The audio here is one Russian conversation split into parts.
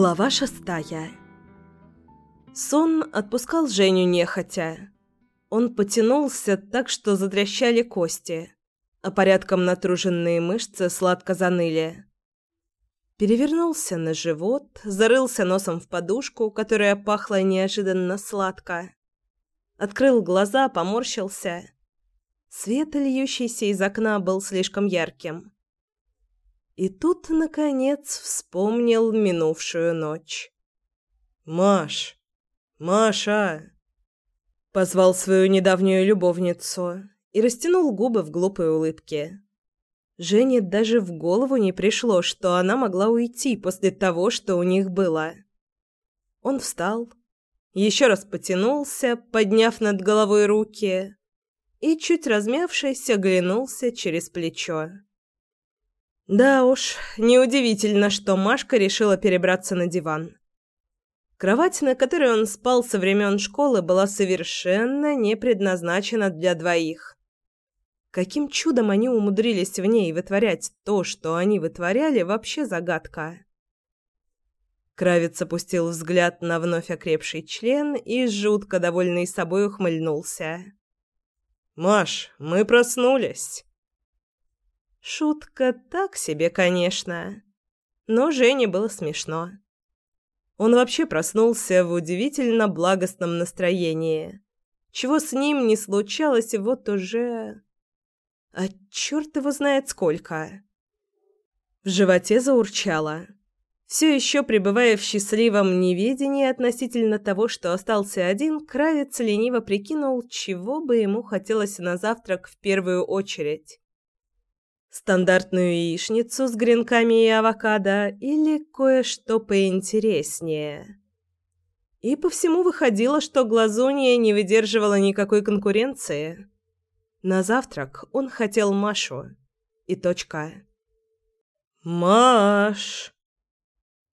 Глава шестая Сон отпускал Женю нехотя. Он потянулся так, что затрещали кости, а порядком натруженные мышцы сладко заныли. Перевернулся на живот, зарылся носом в подушку, которая пахла неожиданно сладко. Открыл глаза, поморщился. Свет, льющийся из окна, был слишком ярким. И тут, наконец, вспомнил минувшую ночь. «Маш! Маша!» Позвал свою недавнюю любовницу и растянул губы в глупой улыбке. Жене даже в голову не пришло, что она могла уйти после того, что у них было. Он встал, еще раз потянулся, подняв над головой руки, и, чуть размявшись, оглянулся через плечо. Да уж, неудивительно, что Машка решила перебраться на диван. Кровать, на которой он спал со времен школы, была совершенно не предназначена для двоих. Каким чудом они умудрились в ней вытворять то, что они вытворяли, вообще загадка. Кравец опустил взгляд на вновь окрепший член и, жутко довольный собой, ухмыльнулся. «Маш, мы проснулись!» Шутка так себе, конечно. Но Жене было смешно. Он вообще проснулся в удивительно благостном настроении. Чего с ним не случалось вот уже... А черт его знает сколько. В животе заурчало. Все еще пребывая в счастливом неведении относительно того, что остался один, Кравец лениво прикинул, чего бы ему хотелось на завтрак в первую очередь стандартную яичницу с гренками и авокадо или кое-что поинтереснее. И по всему выходило, что глазунья не выдерживала никакой конкуренции. На завтрак он хотел Машу. И точка. «Маш!»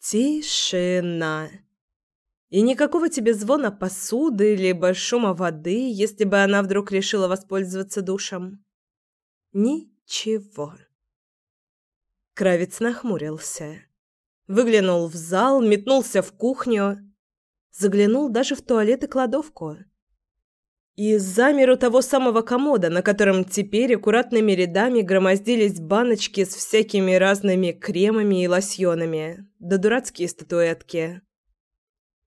Тишина. И никакого тебе звона посуды либо шума воды, если бы она вдруг решила воспользоваться душем. Ни чего? Кравец нахмурился. Выглянул в зал, метнулся в кухню. Заглянул даже в туалет и кладовку. И замер у того самого комода, на котором теперь аккуратными рядами громоздились баночки с всякими разными кремами и лосьонами, да дурацкие статуэтки.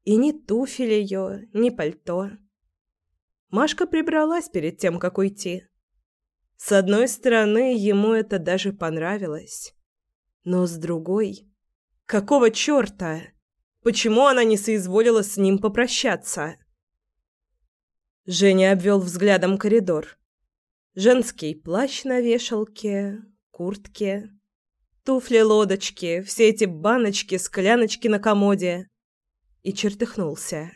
И ни туфель ее, ни пальто. Машка прибралась перед тем, как уйти. С одной стороны, ему это даже понравилось. Но с другой... Какого черта? Почему она не соизволила с ним попрощаться? Женя обвел взглядом коридор. Женский плащ на вешалке, куртки, туфли-лодочки, все эти баночки, скляночки на комоде. И чертыхнулся.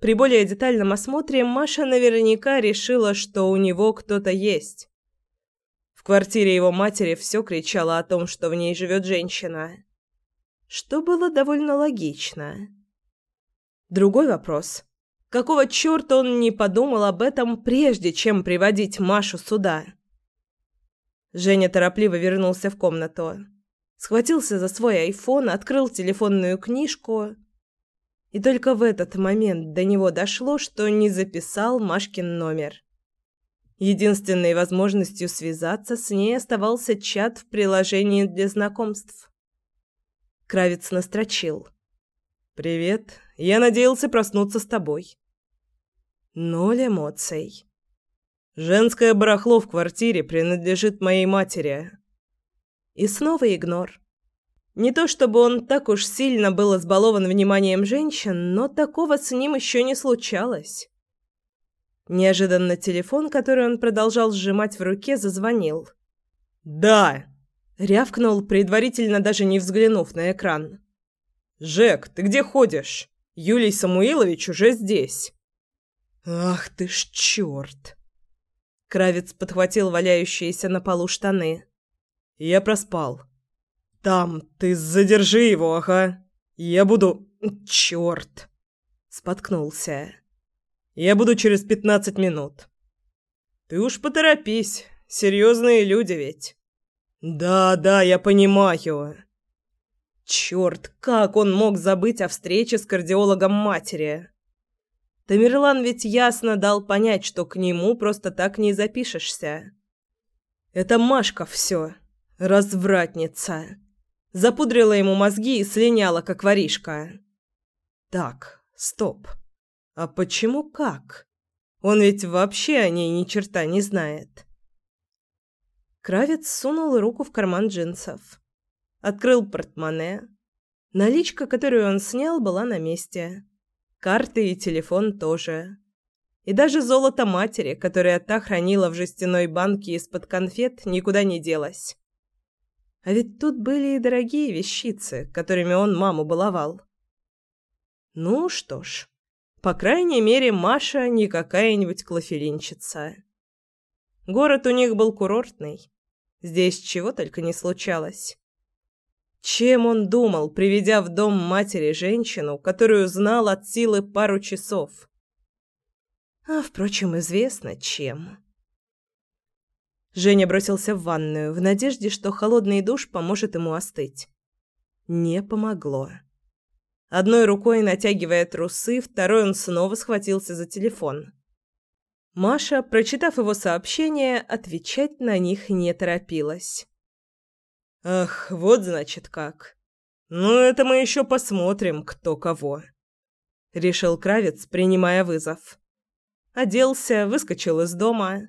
При более детальном осмотре Маша наверняка решила, что у него кто-то есть. В квартире его матери все кричало о том, что в ней живет женщина. Что было довольно логично. Другой вопрос. Какого черта он не подумал об этом, прежде чем приводить Машу сюда? Женя торопливо вернулся в комнату. Схватился за свой айфон, открыл телефонную книжку и только в этот момент до него дошло, что не записал Машкин номер. Единственной возможностью связаться с ней оставался чат в приложении для знакомств. Кравец настрочил. «Привет. Я надеялся проснуться с тобой». Ноль эмоций. «Женское барахло в квартире принадлежит моей матери». И снова игнор. Не то чтобы он так уж сильно был избалован вниманием женщин, но такого с ним еще не случалось. Неожиданно телефон, который он продолжал сжимать в руке, зазвонил. «Да!» — рявкнул, предварительно даже не взглянув на экран. «Жек, ты где ходишь? Юлий Самуилович уже здесь». «Ах ты ж черт!» Кравец подхватил валяющиеся на полу штаны. «Я проспал. «Там, ты задержи его, ага. Я буду... Чёрт!» Споткнулся. «Я буду через пятнадцать минут». «Ты уж поторопись. Серьезные люди ведь». «Да, да, я понимаю». Черт, как он мог забыть о встрече с кардиологом матери? Тамерлан ведь ясно дал понять, что к нему просто так не запишешься. Это Машка все. Развратница. Запудрила ему мозги и слиняла, как воришка. Так, стоп. А почему как? Он ведь вообще о ней ни черта не знает. Кравец сунул руку в карман джинсов. Открыл портмоне. Наличка, которую он снял, была на месте. Карты и телефон тоже. И даже золото матери, которое та хранила в жестяной банке из-под конфет, никуда не делось. А ведь тут были и дорогие вещицы, которыми он маму баловал. Ну что ж, по крайней мере, Маша не какая-нибудь клофелинщица. Город у них был курортный. Здесь чего только не случалось. Чем он думал, приведя в дом матери женщину, которую знал от силы пару часов? А, впрочем, известно, чем. Женя бросился в ванную в надежде, что холодный душ поможет ему остыть. Не помогло. Одной рукой натягивая трусы, второй он снова схватился за телефон. Маша, прочитав его сообщение, отвечать на них не торопилась. Ах, вот значит как. Ну, это мы еще посмотрим, кто кого. Решил Кравец, принимая вызов. Оделся, выскочил из дома.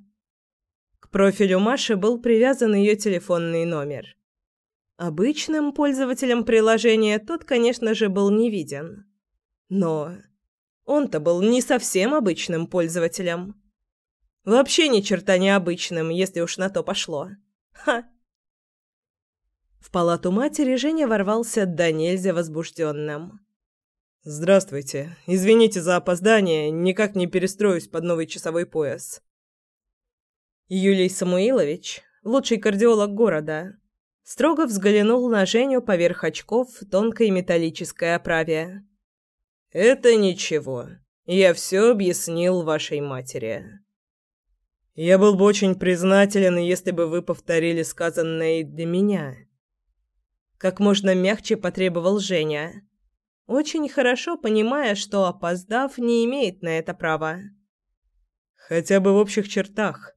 Профилю Маши был привязан ее телефонный номер. Обычным пользователям приложения тот, конечно же, был не виден. Но он-то был не совсем обычным пользователем. Вообще ни черта не обычным, если уж на то пошло. Ха! В палату матери Женя ворвался до нельзя возбужденным. «Здравствуйте. Извините за опоздание, никак не перестроюсь под новый часовой пояс». Юлий Самуилович, лучший кардиолог города, строго взглянул на Женю поверх очков в тонкой металлической оправе. «Это ничего. Я все объяснил вашей матери. Я был бы очень признателен, если бы вы повторили сказанное для меня». Как можно мягче потребовал Женя. Очень хорошо понимая, что, опоздав, не имеет на это права. Хотя бы в общих чертах.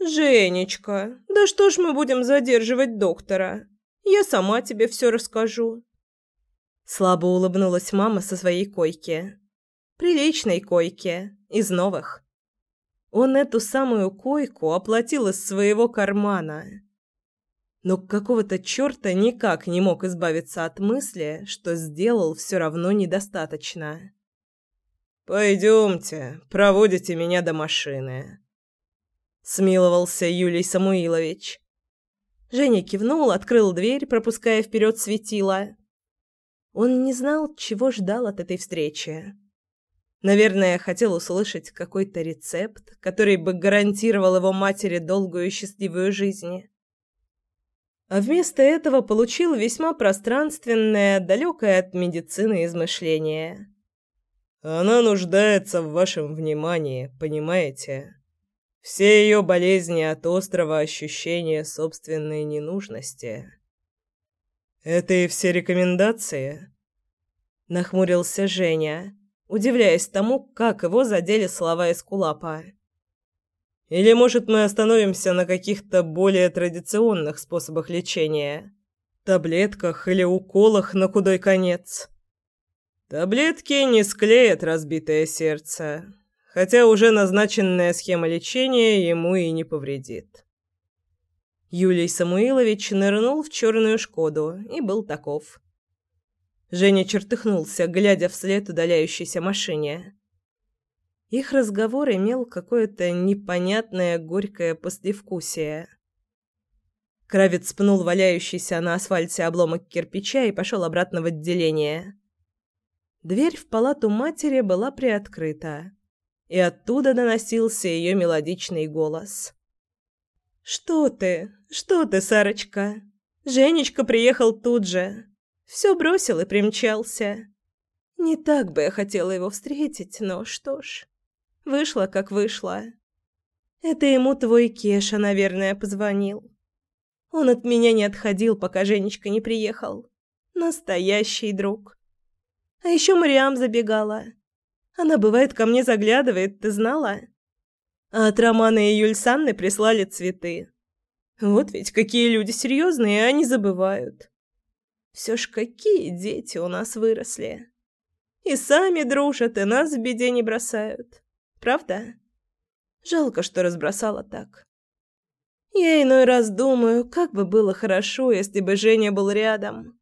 «Женечка, да что ж мы будем задерживать доктора? Я сама тебе все расскажу». Слабо улыбнулась мама со своей койки. Приличной койки, из новых. Он эту самую койку оплатил из своего кармана но какого-то черта никак не мог избавиться от мысли, что сделал все равно недостаточно. «Пойдемте, проводите меня до машины», — смиловался Юлий Самуилович. Женя кивнул, открыл дверь, пропуская вперед светило. Он не знал, чего ждал от этой встречи. Наверное, хотел услышать какой-то рецепт, который бы гарантировал его матери долгую и счастливую жизнь а вместо этого получил весьма пространственное, далекое от медицины измышление. «Она нуждается в вашем внимании, понимаете? Все ее болезни от острого ощущения собственной ненужности». «Это и все рекомендации?» Нахмурился Женя, удивляясь тому, как его задели слова из кулапа. Или, может, мы остановимся на каких-то более традиционных способах лечения? Таблетках или уколах на худой конец? Таблетки не склеят разбитое сердце, хотя уже назначенная схема лечения ему и не повредит. Юлий Самуилович нырнул в черную «Шкоду» и был таков. Женя чертыхнулся, глядя вслед удаляющейся машине. Их разговор имел какое-то непонятное горькое послевкусие. Кравец пнул валяющийся на асфальте обломок кирпича и пошел обратно в отделение. Дверь в палату матери была приоткрыта, и оттуда доносился ее мелодичный голос. «Что ты? Что ты, Сарочка? Женечка приехал тут же. Все бросил и примчался. Не так бы я хотела его встретить, но что ж...» Вышло, как вышло. Это ему твой Кеша, наверное, позвонил. Он от меня не отходил, пока Женечка не приехал. Настоящий друг. А еще Мариам забегала. Она, бывает, ко мне заглядывает, ты знала? А от Романа и Юльсанны прислали цветы. Вот ведь какие люди серьезные, они забывают. Все ж какие дети у нас выросли. И сами дружат, и нас в беде не бросают. Правда? Жалко, что разбросала так. Я иной раз думаю, как бы было хорошо, если бы Женя был рядом.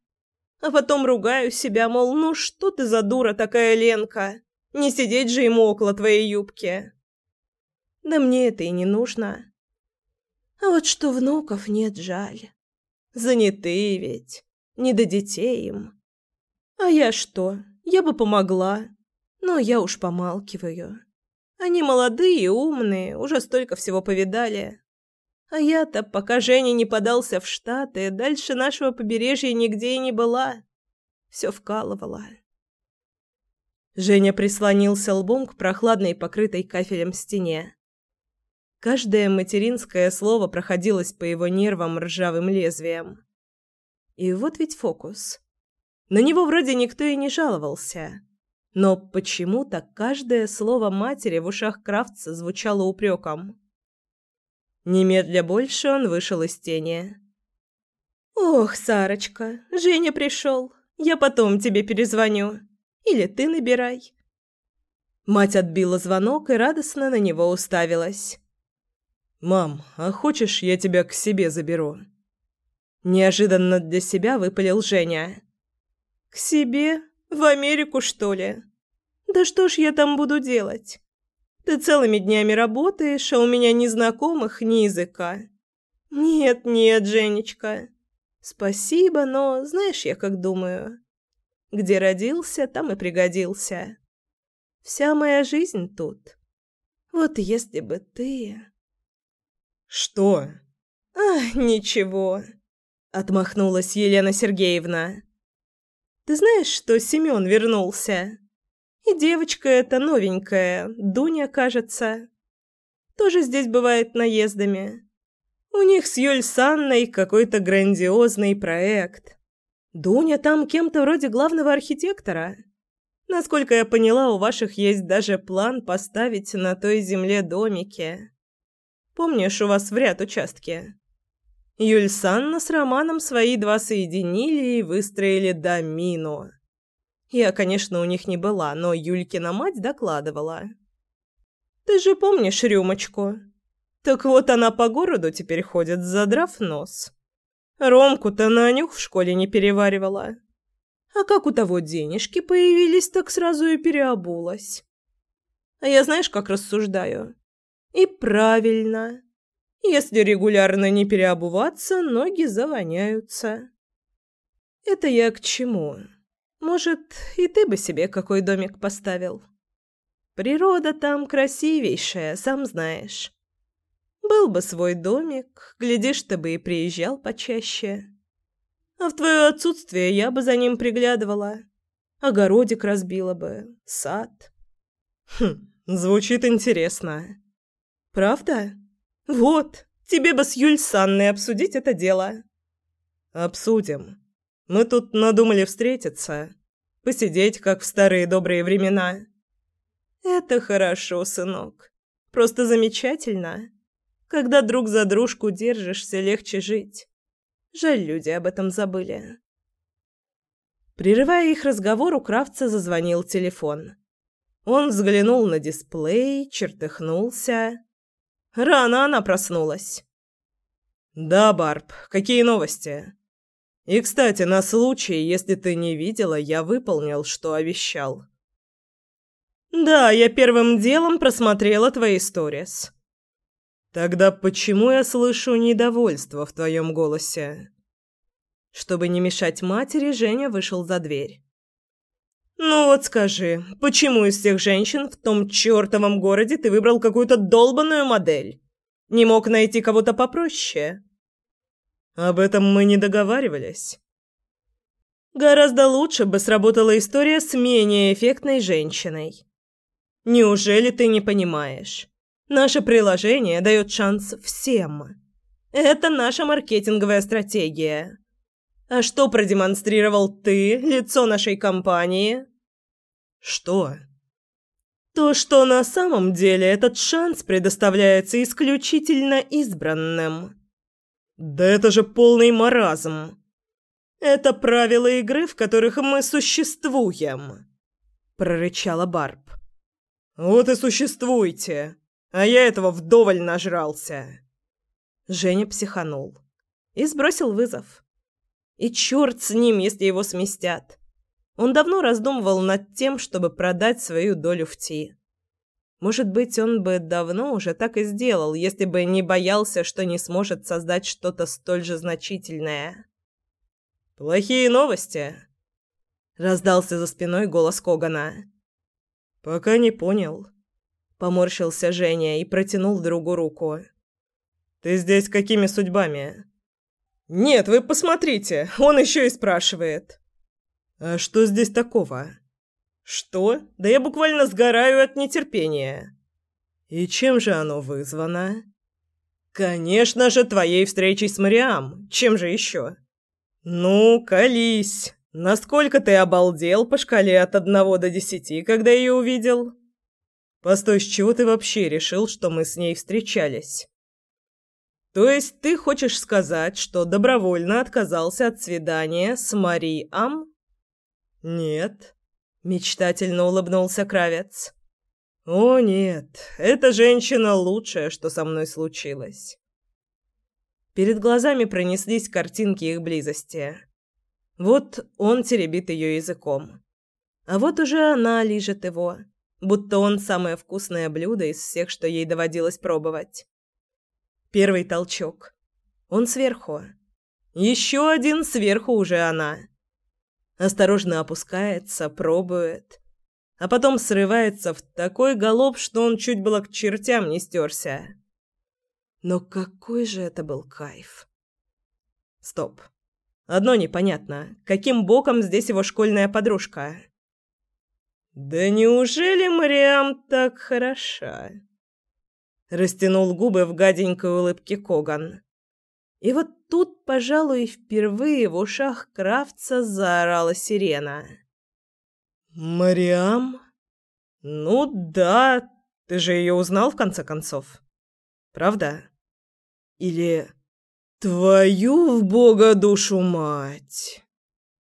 А потом ругаю себя, мол, ну что ты за дура такая, Ленка? Не сидеть же ему около твоей юбки. Да мне это и не нужно. А вот что внуков нет, жаль. Занятые ведь, не до детей им. А я что? Я бы помогла. Но я уж помалкиваю. Они молодые, умные, уже столько всего повидали. А я-то, пока Женя не подался в Штаты, дальше нашего побережья нигде и не была. Все вкалывала. Женя прислонился лбом к прохладной, покрытой кафелем стене. Каждое материнское слово проходилось по его нервам ржавым лезвием. И вот ведь фокус. На него вроде никто и не жаловался. Но почему-то каждое слово матери в ушах Кравца звучало упреком. Немедля больше он вышел из тени. «Ох, Сарочка, Женя пришел. Я потом тебе перезвоню. Или ты набирай». Мать отбила звонок и радостно на него уставилась. «Мам, а хочешь, я тебя к себе заберу?» Неожиданно для себя выпалил Женя. «К себе? В Америку, что ли? Да что ж я там буду делать? Ты целыми днями работаешь, а у меня ни знакомых, ни языка. Нет, нет, Женечка. Спасибо, но знаешь, я как думаю. Где родился, там и пригодился. Вся моя жизнь тут. Вот если бы ты... Что? А, ничего. Отмахнулась Елена Сергеевна. Ты знаешь, что Семен вернулся? И девочка эта новенькая, Дуня, кажется. Тоже здесь бывает наездами. У них с Юль Санной какой-то грандиозный проект. Дуня там кем-то вроде главного архитектора. Насколько я поняла, у ваших есть даже план поставить на той земле домики. Помнишь, у вас в ряд участки? Юльсанна с Романом свои два соединили и выстроили домину. Я, конечно, у них не была, но Юлькина мать докладывала. «Ты же помнишь рюмочку? Так вот она по городу теперь ходит, задрав нос. Ромку-то на нюх в школе не переваривала. А как у того денежки появились, так сразу и переобулась. А я знаешь, как рассуждаю? И правильно. Если регулярно не переобуваться, ноги завоняются. Это я к чему? Может, и ты бы себе какой домик поставил? Природа там красивейшая, сам знаешь. Был бы свой домик, глядишь, ты бы и приезжал почаще. А в твое отсутствие я бы за ним приглядывала. Огородик разбила бы, сад. Хм, звучит интересно. Правда? Вот, тебе бы с Юль Санной обсудить это дело. Обсудим. Мы тут надумали встретиться, посидеть, как в старые добрые времена. Это хорошо, сынок. Просто замечательно. Когда друг за дружку держишься, легче жить. Жаль, люди об этом забыли. Прерывая их разговор, у Кравца зазвонил телефон. Он взглянул на дисплей, чертыхнулся Рано она проснулась. Да, Барб, какие новости? И, кстати, на случай, если ты не видела, я выполнил, что обещал. Да, я первым делом просмотрела твои сторис. Тогда почему я слышу недовольство в твоем голосе? Чтобы не мешать матери, Женя вышел за дверь. «Ну вот скажи, почему из всех женщин в том чертовом городе ты выбрал какую-то долбанную модель? Не мог найти кого-то попроще?» «Об этом мы не договаривались». «Гораздо лучше бы сработала история с менее эффектной женщиной. Неужели ты не понимаешь? Наше приложение дает шанс всем. Это наша маркетинговая стратегия. А что продемонстрировал ты, лицо нашей компании? Что? То, что на самом деле этот шанс предоставляется исключительно избранным. Да это же полный маразм. Это правила игры, в которых мы существуем, прорычала Барб. Вот и существуйте. А я этого вдоволь нажрался. Женя психанул и сбросил вызов. И черт с ним, если его сместят. Он давно раздумывал над тем, чтобы продать свою долю в Ти. Может быть, он бы давно уже так и сделал, если бы не боялся, что не сможет создать что-то столь же значительное. «Плохие новости!» — раздался за спиной голос Когана. «Пока не понял», — поморщился Женя и протянул другу руку. «Ты здесь какими судьбами?» «Нет, вы посмотрите, он еще и спрашивает». «А что здесь такого?» «Что? Да я буквально сгораю от нетерпения». «И чем же оно вызвано?» «Конечно же, твоей встречей с Мариам. Чем же еще?» «Ну, колись. Насколько ты обалдел по шкале от одного до десяти, когда ее увидел?» «Постой, с чего ты вообще решил, что мы с ней встречались?» То есть ты хочешь сказать, что добровольно отказался от свидания с Мариам? Нет, мечтательно улыбнулся Кравец. О нет, эта женщина лучшее, что со мной случилось. Перед глазами пронеслись картинки их близости. Вот он теребит ее языком. А вот уже она лижет его, будто он самое вкусное блюдо из всех, что ей доводилось пробовать. Первый толчок. Он сверху. Еще один сверху уже она. Осторожно опускается, пробует. А потом срывается в такой галоп, что он чуть было к чертям не стерся. Но какой же это был кайф. Стоп. Одно непонятно. Каким боком здесь его школьная подружка? Да неужели Мариам так хороша? Растянул губы в гаденькой улыбке Коган. И вот тут, пожалуй, впервые в ушах Кравца заорала сирена. «Мариам?» «Ну да, ты же ее узнал в конце концов. Правда? Или...» «Твою в бога душу мать!»